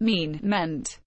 mean meant.